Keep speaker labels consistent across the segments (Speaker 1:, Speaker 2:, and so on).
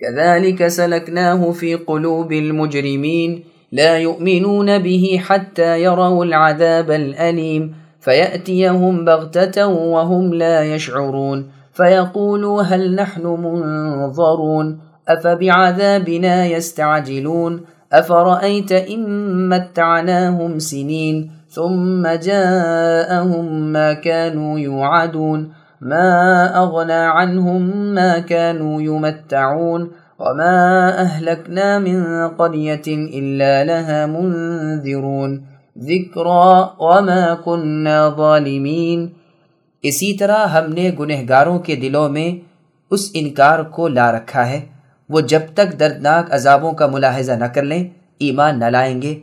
Speaker 1: كذلك سلكناه في قلوب المجرمين لا يؤمنون به حتى يروا العذاب الأليم فيأتيهم بغتة وهم لا يشعرون فيقولوا هل نحن منظرون أفبعذابنا يستعجلون أفرأيت إن متعناهم سنين ثم جاءهم ما كانوا يوعدون ما أغنى عنهم ما كانوا يمتعون وما أهلكنا من قرية إلا لها منذرون. ذكرى وما كنا ظالمين.
Speaker 2: اسی طرح ہم نے گنہگاروں کے دلوں میں اس انکار کو لا رکھا ہے۔ وہ جب تک دردناک عذابوں کا ملاحظہ نہ کر لیں، ایمان نہ لائیں گے۔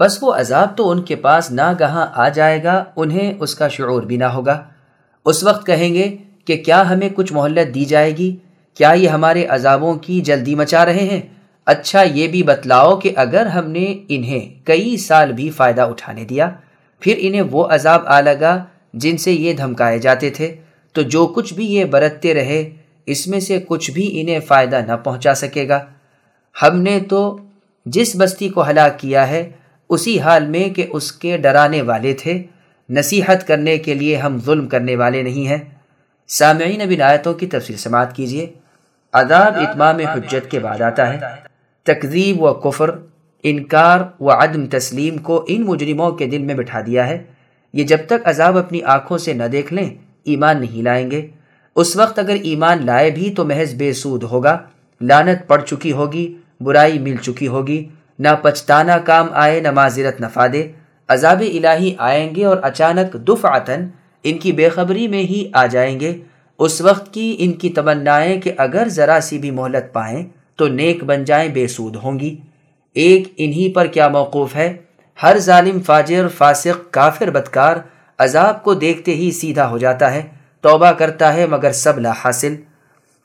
Speaker 2: بس وہ عذاب تو ان کے پاس نہ گہاں آ جائے گا، انہیں اس کا شعور بھی نہ ہوگا۔ اس وقت کہیں گے کہ کیا ہمیں کچھ مہلت دی جائے گی؟ کیا یہ ہمارے عذابوں کی جلدی مچا رہے ہیں؟ اچھا یہ بھی بتلاؤ کہ اگر ہم نے انہیں کئی سال بھی فائدہ اٹھانے دیا، پھر انہیں وہ عذاب آ لگا جن سے یہ دھمکائے جاتے تھے۔ تو جو کچھ بھی یہ برتتے رہے، اس میں سے کچھ بھی انہیں فائدہ نہ پہنچا سکے گا۔ ہم نے تو جس بستی کو ہلاک کیا ہے، اسی حال میں کہ اس کے ڈرانے والے تھے۔ نصیحت کرنے کے لیے ہم ظلم کرنے والے نہیں ہیں۔ سامعین بن آیتوں کی تفصیل سماعت کیجیے عذاب اتمام حجت کے بعد آتا ہے۔ تقزیب و کفر، انکار و عدم تسلیم کو ان مجرموں کے دل میں بٹھا دیا ہے۔ یہ جب تک عذاب اپنی آنکھوں سے نہ دیکھ لیں، ایمان نہیں لائیں گے۔ اس وقت اگر ایمان لائے بھی تو محض بے سود ہوگا۔ لانت پڑ چکی ہوگی، برائی مل چکی ہوگی۔ نہ پچتانا کام آئے، نہ معذرت نفا دے عذاب الہی آئیں گے اور اچانک دفعتاً ان کی بے خبری میں ہی آ جائیں گے۔ اس وقت کی ان کی تمنائیں کہ اگر ذرا سی بھی مہلت پائیں تو نیک بن جائیں، بے سود ہوں گی۔ ایک انہی پر کیا موقوف ہے؟ ہر ظالم فاجر، فاسق، کافر، بدکار عذاب کو دیکھتے ہی سیدھا ہو جاتا ہے، توبہ کرتا ہے مگر سب لا حاصل۔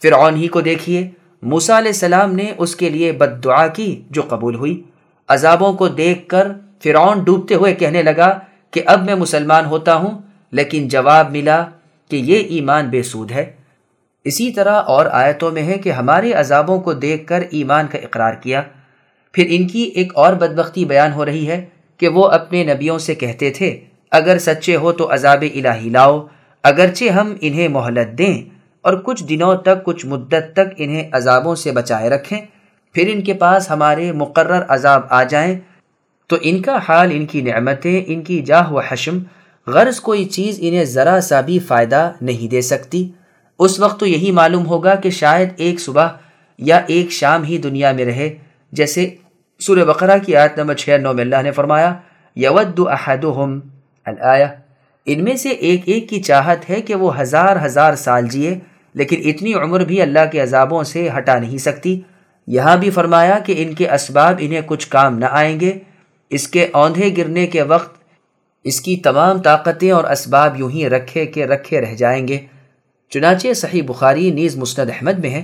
Speaker 2: فرعون ہی کو دیکھیے، موسیٰ علیہ السلام نے اس کے لیے بد دعا کی جو قبول ہوئی۔ عذابوں کو دیکھ کر فرعون ڈوبتے ہوئے کہنے لگا کہ اب میں مسلمان ہوتا ہوں، لیکن جواب ملا کہ یہ ایمان بے سود ہے۔ اسی طرح اور آیتوں میں ہے کہ ہمارے عذابوں کو دیکھ کر ایمان کا اقرار کیا۔ پھر ان کی ایک اور بدبختی بیان ہو رہی ہے کہ وہ اپنے نبیوں سے کہتے تھے، اگر سچے ہو تو عذاب الہی لاؤ، اگرچہ ہم انہیں مہلت دیں اور کچھ دنوں تک، کچھ مدت تک انہیں عذابوں سے بچائے رکھیں۔ پھر ان کے پاس ہمارے مقرر عذاب آ جائیں، تو ان کا حال، ان کی نعمتیں، ان کی جاہ و حشم، غرض کوئی چیز انہیں ذرا سا بھی فائدہ نہیں دے سکتی۔ اس وقت تو یہی معلوم ہوگا کہ شاید ایک صبح یا ایک شام ہی دنیا میں رہے، جیسے سور بقرہ کی آیت نمبر چھ نو میں اللہ نے فرمایا، یود احدہم الآیہ۔ ان میں سے ایک ایک کی چاہت ہے کہ وہ ہزار ہزار سال جیے، لیکن اتنی عمر بھی اللہ کے عذابوں سے ہٹا نہیں سکتی۔ یہاں بھی فرمایا کہ ان کے اسباب انہیں کچھ کام نہ آئیں گے۔ اس کے اوندھے گرنے کے وقت اس کی تمام طاقتیں اور اسباب یوں ہی رکھے کے رکھے رہ جائیں گے۔ چنانچہ صحیح بخاری نیز مسند احمد میں ہے۔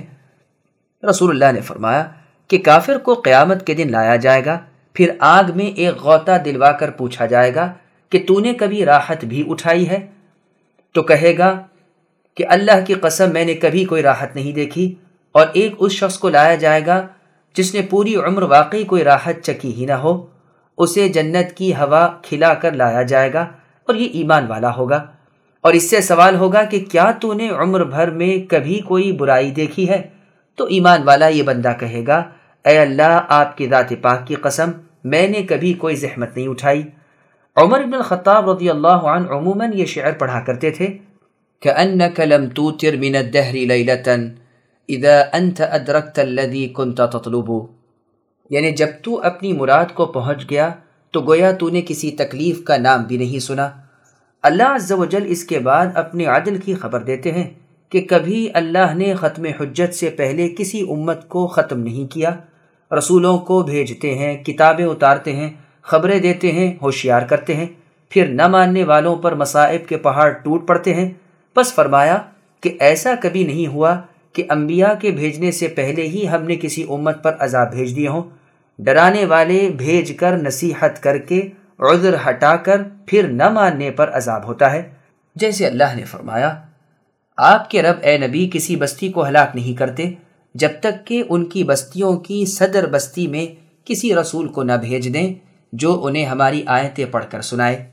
Speaker 2: رسول اللہ نے فرمایا کہ کافر کو قیامت کے دن لایا جائے گا، پھر آگ میں ایک غوطہ دلوا کر پوچھا جائے گا کہ تو نے کبھی راحت بھی اٹھائی ہے؟ تو کہے گا کہ اللہ کی قسم میں نے کبھی کوئی راحت نہیں دیکھی۔ اور ایک اس شخص کو لایا جائے گا جس نے پوری عمر واقعی کوئی راحت چکی ہی نہ ہو۔ اسے جنت کی ہوا کھلا کر لایا جائے گا اور یہ ایمان والا ہوگا۔ اور اس سے سوال ہوگا کہ کیا تو نے عمر بھر میں کبھی کوئی برائی دیکھی ہے؟ تو ایمان والا یہ بندہ کہے گا، اے اللہ، آپ کی ذات پاک کی قسم، میں نے کبھی کوئی زحمت نہیں اٹھائی۔ عمر بن الخطاب رضی اللہ عنہ عموماً یہ شعر پڑھا کرتے تھے
Speaker 1: كأنك اذا انت ادركت الذي كنت تطلب
Speaker 2: یعنی جب تو اپنی مراد کو پہنچ گیا، تو گویا تو نے کسی تکلیف کا نام بھی نہیں سنا۔ اللہ عز و جل اس کے بعد اپنے عدل کی خبر دیتے ہیں کہ کبھی اللہ نے ختم حجت سے پہلے کسی امت کو ختم نہیں کیا۔ رسولوں کو بھیجتے ہیں، کتابیں اتارتے ہیں، خبریں دیتے ہیں، ہوشیار کرتے ہیں۔ پھر نہ ماننے والوں پر مصائب کے پہاڑ ٹوٹ پڑتے ہیں۔ بس فرمایا کہ ایسا کبھی نہیں ہوا کہ انبیاء کے بھیجنے سے پہلے ہی ہم نے کسی امت پر عذاب بھیج دیے ہوں۔ ڈرانے والے بھیج کر نصیحت کر کے عذر ہٹا کر پھر نہ ماننے پر عذاب ہوتا ہے۔ جیسے اللہ نے فرمایا، آپ کے رب اے نبی کسی بستی کو ہلاک نہیں کرتے، جب تک کہ ان کی بستیوں کی صدر بستی میں کسی رسول کو نہ بھیج دیں جو انہیں ہماری آیتیں پڑھ کر سنائے۔